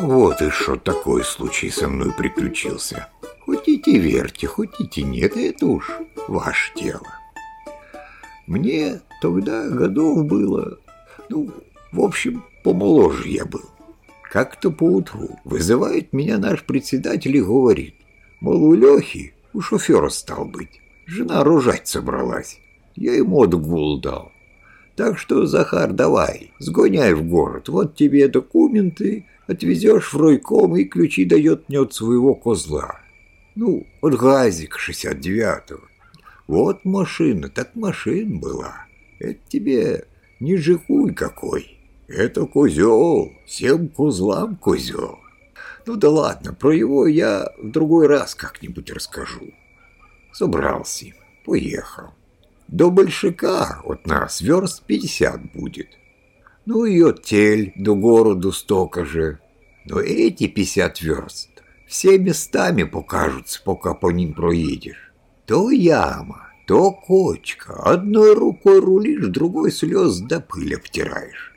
Вот и что такой случай со мной приключился. Хотите верьте, хотите нет, это уж ваше дело. Мне тогда годов было, ну, в общем, помоложе я был. Как-то поутру вызывает меня наш председатель и говорит, мол, у Лехи у шофера стал быть. Жена рожать собралась. Я ему отгул дал. Так что, Захар, давай, сгоняй в город. Вот тебе документы, отвезешь в райком и ключи дает мне от своего козла. Ну, от газик 69-го. Вот машина, так машина была. Это тебе не жигуль какой. Это козел, всем козлам козел. Ну да ладно, про его я в другой раз как-нибудь расскажу. Собрался, поехал. До Большака от нас верст пятьдесят будет. Ну и от Тель до городу столько же. Но эти пятьдесят верст все местами покажутся, пока по ним проедешь. То яма, то кочка. Одной рукой рулишь, другой слез до пыль обтираешь.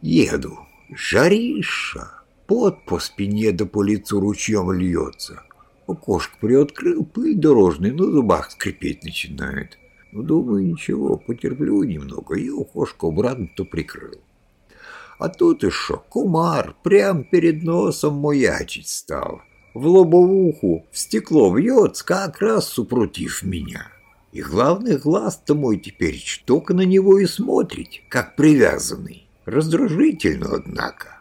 Еду. Жариша. Пот по спине да по лицу ручьем льется. Окошко приоткрыл, пыль дорожный, на зубах скрипеть начинает. Ну, думаю, ничего, потерплю немного, и окошко обратно-то прикрыл. А тут еще кумар прям перед носом маячить стал. В лобовуху в стекло вьется как раз супротив меня. И главный глаз-то мой теперь только на него и смотрит, как привязанный. Раздражительно, однако.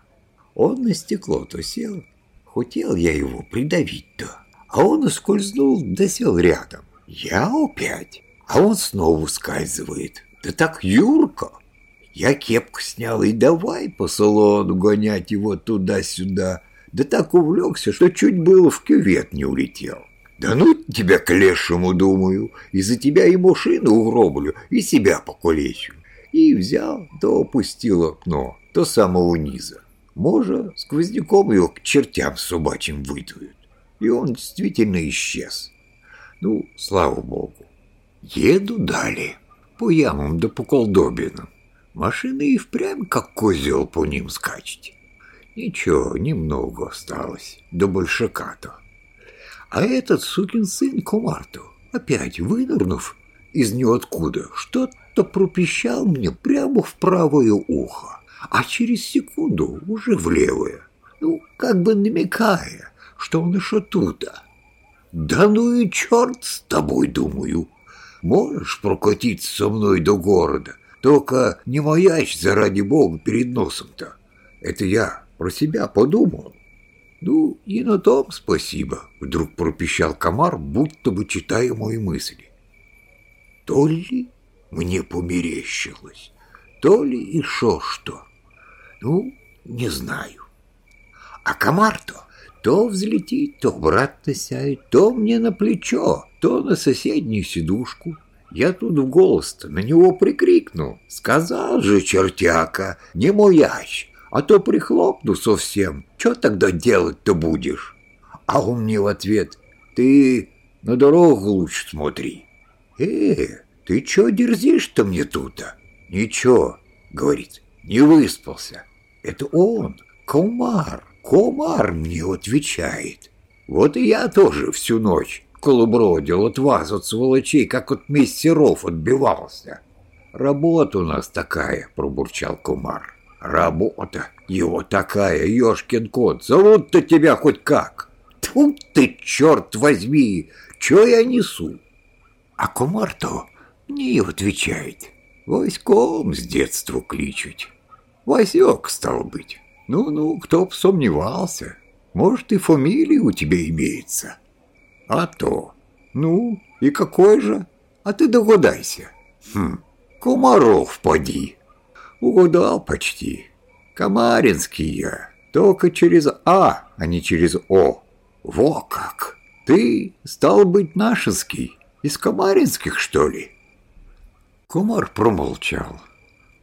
Он на стекло-то сел. Хотел я его придавить-то. А он скользнул да сел рядом. Я опять. А он снова скальзывает. Да так Юрка. Я кепку снял и давай по салону гонять его туда-сюда. Да так увлекся, что чуть было в кювет не улетел. Да ну тебя к лешему, думаю, из-за тебя и машину угроблю, и себя покалечу. И взял, да опустил окно до самого низа. Может, сквозняком его к чертям собачьим выдуют. И он действительно исчез. Ну, слава богу. Еду далее, по ямам да по колдобинам. Машина и впрямь как козел по ним скачет. Ничего, немного осталось, до большака-то. А этот сукин сын Комарту, опять вынырнув из ниоткуда, что-то пропищал мне прямо в правое ухо а через секунду уже в левое, ну, как бы намекая, что он еще туда. Да ну и черт с тобой, думаю. Можешь прокатиться со мной до города, только не маячь заради бога перед носом-то. Это я про себя подумал. Ну, и на том спасибо, вдруг пропищал комар, будто бы читая мои мысли. То ли мне померещилось, то ли еще что. Ну, не знаю. А комар-то то взлетит, то обратно сядет, то мне на плечо, то на соседнюю сидушку. Я тут в голос-то на него прикрикнул. Сказал же чертяка, не моящ, а то прихлопну совсем. Что тогда делать-то будешь? А он мне в ответ, ты на дорогу лучше смотри. Э, ты чё дерзишь-то мне тут-то? Ничего, говорит, не выспался. Это он, Комар, Комар мне отвечает. Вот и я тоже всю ночь колобродил от вас, от сволочей, как от мессеров отбивался. Работа у нас такая, пробурчал Комар. Работа его такая, ёшкин кот, зовут-то тебя хоть как. Тут ты, черт возьми, чё я несу? А Комар-то не отвечает. Войском с детства кличуть. Васек, стал быть. Ну-ну, кто б сомневался. Может, и фамилия у тебя имеется. А то. Ну, и какой же? А ты догадайся. Хм, Комаров поди. Угадал почти. Комаринский я. Только через А, а не через О. Во как! Ты, стал быть, нашинский. Из Комаринских, что ли? Комар промолчал.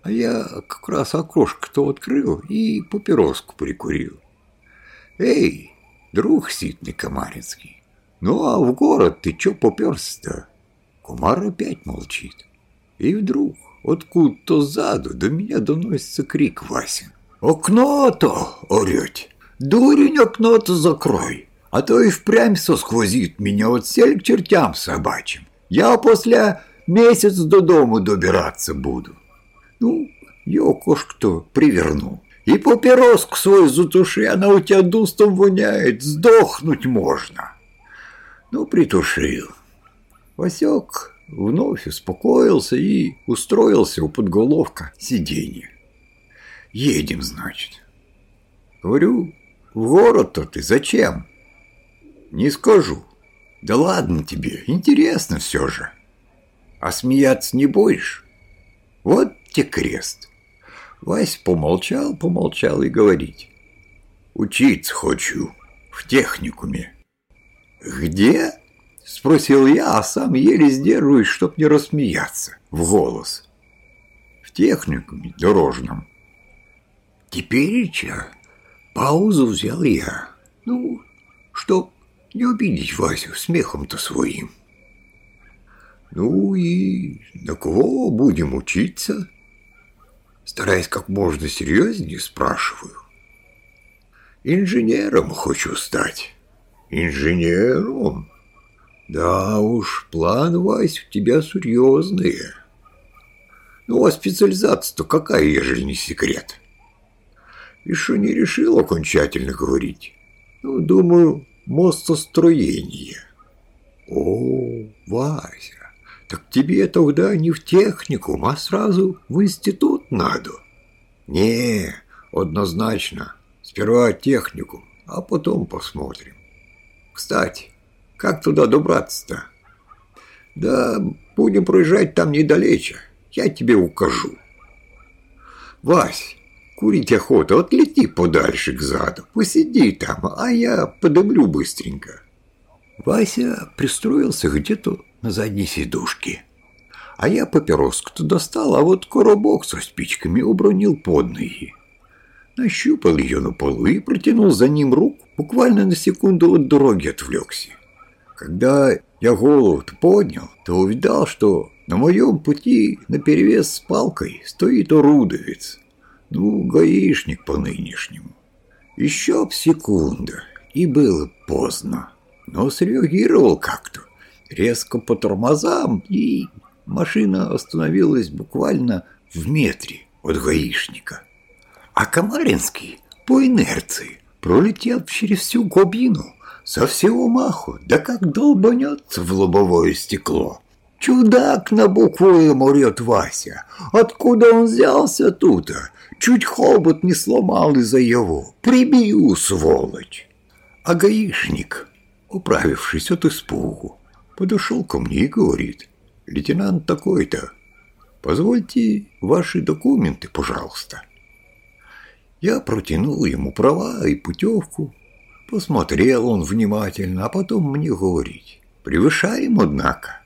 А я как раз окошко-то открыл и папироску прикурил. «Эй, друг ситный Комаринский, ну а в город ты чё попёрся-то?» Кумар опять молчит. И вдруг откуда-то сзаду до меня доносится крик Васин. «Окно-то!» — орёть. Дурень окно-то закрой, а то и впрямь сосквозит меня от сель к чертям собачьим. Я после месяц до дому добираться буду. Ну, я окошко-то приверну. И папироску свою затуши, она у тебя дустом воняет, сдохнуть можно. Ну, притушил. Васек вновь успокоился и устроился у подголовка сиденья. Едем, значит. Говорю, в город-то ты зачем? Не скажу. Да ладно тебе, интересно все же. А смеяться не будешь? Вот те крест. Вась помолчал, помолчал и говорит. Учиться хочу в техникуме. Где? Спросил я, а сам еле сдерживаюсь, чтоб не рассмеяться в голос. В техникуме дорожном. Теперь че? Паузу взял я. Ну, чтоб не обидеть Васю смехом-то своим. Ну и на кого будем учиться? Стараясь как можно серьезнее, спрашиваю. Инженером хочу стать. Инженером? Да уж, план, Вась, у тебя серьезные. Ну, а специализация-то какая, ежели не секрет? Еще не решил окончательно говорить. Ну, думаю, мостостроение. О, Вася, так тебе тогда не в техникум, а сразу в институт надо. Не, однозначно. Сперва техникум, а потом посмотрим. Кстати, как туда добраться-то? Да, будем проезжать там недалече. Я тебе укажу. Вась, курить охота, отлети подальше к заду, посиди там, а я подымлю быстренько. Вася пристроился где-то на задней сидушке. А я папироску-то достал, а вот коробок со спичками убронил под ноги. Нащупал ее на полу и протянул за ним руку, буквально на секунду от дороги отвлекся. Когда я голову поднял, то увидал, что на моем пути наперевес с палкой стоит орудовец. Ну, гаишник по нынешнему. Еще б секунда, и было поздно. Но среагировал как-то. Резко по тормозам, и машина остановилась буквально в метре от гаишника. А Камаринский по инерции пролетел через всю глубину, со всего маху, да как долбанется в лобовое стекло. Чудак на букву М орет Вася. Откуда он взялся тут? Чуть хобот не сломал из-за его. Прибью, сволочь. А гаишник, управившись от испугу, подошел ко мне и говорит. Лейтенант такой-то, позвольте ваши документы, пожалуйста. Я протянул ему права и путевку. Посмотрел он внимательно, а потом мне говорить. Превышаем, однако.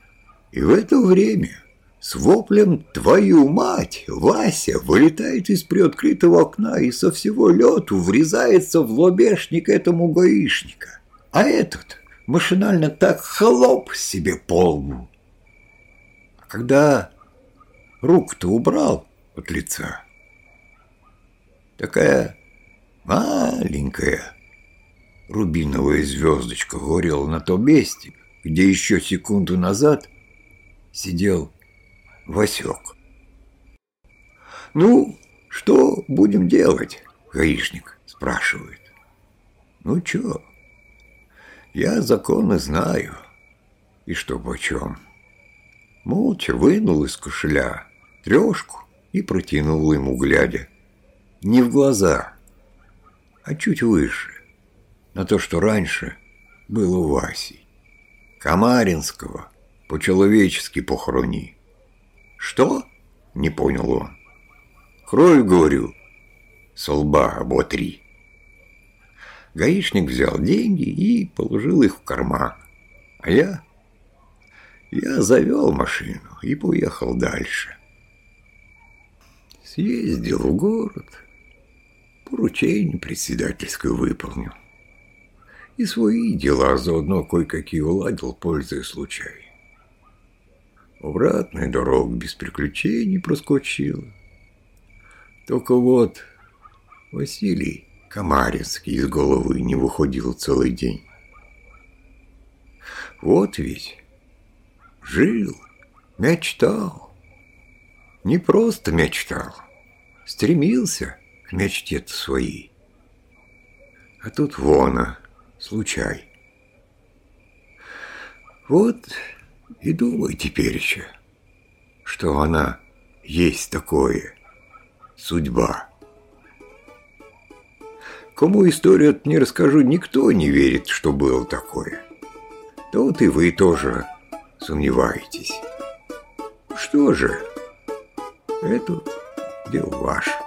И в это время с воплем «Твою мать!» Вася вылетает из приоткрытого окна и со всего лету врезается в лобешник этому гаишника. А этот машинально так хлоп себе по лбу. А когда руку-то убрал от лица, такая маленькая рубиновая звездочка горела на том месте, где еще секунду назад – сидел Васек. «Ну, что будем делать?» — гаишник спрашивает. «Ну, чё? Я законы знаю. И что почем?» Молча вынул из кошеля трешку и протянул ему, глядя. Не в глаза, а чуть выше, на то, что раньше было у Васи. Камаринского — по-человечески похорони. Что? Не понял он. Кровь, говорю, со лба оботри. Гаишник взял деньги и положил их в карман. А я... Я завел машину и поехал дальше. Съездил в город, поручение председательское выполнил. И свои дела заодно кое-какие уладил, пользуясь случаем. Обратная дорога без приключений проскочила. Только вот Василий Комарецкий из головы не выходил целый день. Вот ведь жил, мечтал. Не просто мечтал, стремился к мечте своей. А тут вона, случай. Вот и думай теперь еще, что она есть такое, судьба. Кому историю не расскажу, никто не верит, что было такое. То вот и вы тоже сомневаетесь. Что же, это дело ваше.